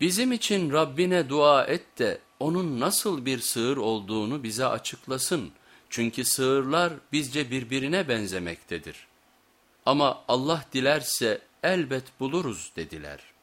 Bizim için Rabbine dua et de onun nasıl bir sığır olduğunu bize açıklasın. Çünkü sığırlar bizce birbirine benzemektedir. Ama Allah dilerse elbet buluruz dediler.''